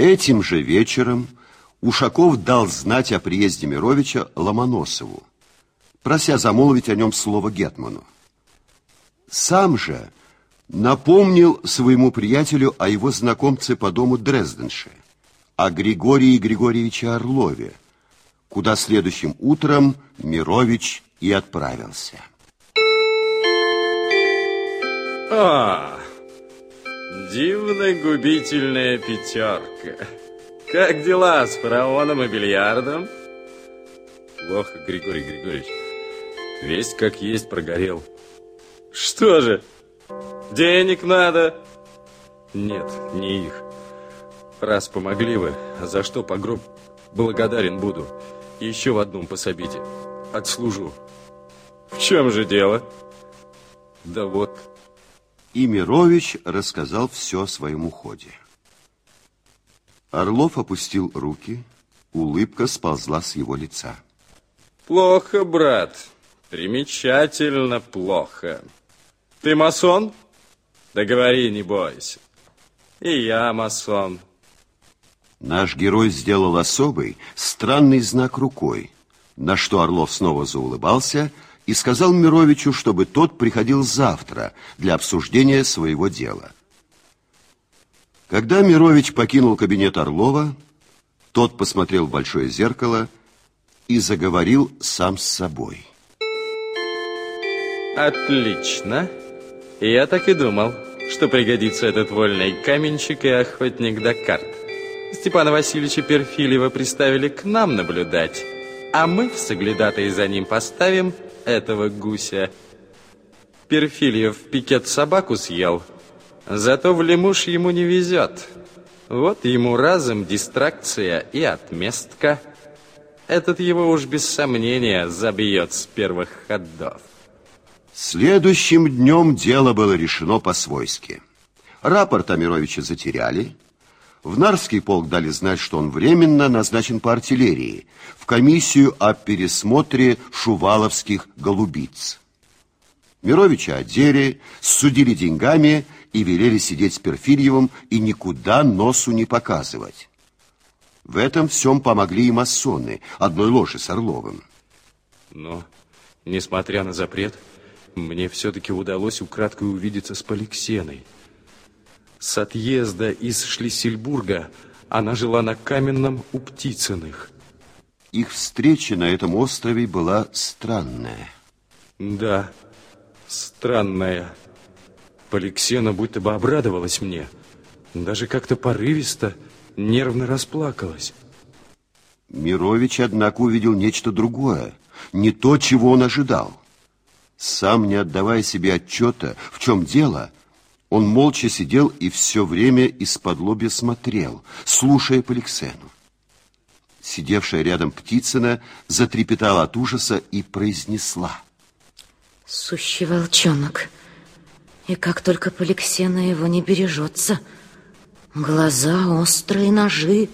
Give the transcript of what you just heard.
Этим же вечером Ушаков дал знать о приезде Мировича Ломоносову, прося замолвить о нем слово Гетману. Сам же напомнил своему приятелю о его знакомце по дому Дрезденше, о Григории Григорьевиче Орлове, куда следующим утром Мирович и отправился. А, дивная губительная пятерка. Как дела с фараоном и бильярдом? Плохо, Григорий Григорьевич. Весь как есть прогорел. Что же, денег надо? Нет, не их. Раз помогли вы, за что по гроб благодарен буду. Еще в одном пособите. Отслужу. В чем же дело? Да вот. И Мирович рассказал все о своем уходе. Орлов опустил руки, улыбка сползла с его лица. Плохо, брат. Примечательно плохо. Ты масон? Да говори, не бойся. И я масон. Наш герой сделал особый, странный знак рукой, на что Орлов снова заулыбался и сказал Мировичу, чтобы тот приходил завтра для обсуждения своего дела. Когда Мирович покинул кабинет Орлова, тот посмотрел в большое зеркало и заговорил сам с собой. Отлично. Я так и думал, что пригодится этот вольный каменщик и охотник до карт. Степана Васильевича Перфилева приставили к нам наблюдать, а мы в за ним поставим этого гуся. Перфильев пикет собаку съел, зато в лемуш ему не везет. Вот ему разом дистракция и отместка. Этот его уж без сомнения забьет с первых ходов. Следующим днем дело было решено по-свойски. Рапорт Амировича затеряли. В Нарвский полк дали знать, что он временно назначен по артиллерии в комиссию о пересмотре шуваловских голубиц. Мировича одели, судили деньгами и велели сидеть с Перфильевым и никуда носу не показывать. В этом всем помогли и масоны, одной ложи с Орловым. Но, несмотря на запрет, мне все-таки удалось украдкой увидеться с Поликсеной. С отъезда из Шлиссельбурга она жила на Каменном у Птицыных. Их встреча на этом острове была странная. Да, странная. Поликсена будто бы обрадовалась мне. Даже как-то порывисто, нервно расплакалась. Мирович, однако, увидел нечто другое. Не то, чего он ожидал. Сам не отдавая себе отчета, в чем дело, он молча сидел и все время из-под лобья смотрел, слушая Поликсену. Сидевшая рядом Птицына затрепетала от ужаса и произнесла. Сущий волчонок. И как только Поликсена его не бережется. Глаза острые, ножи.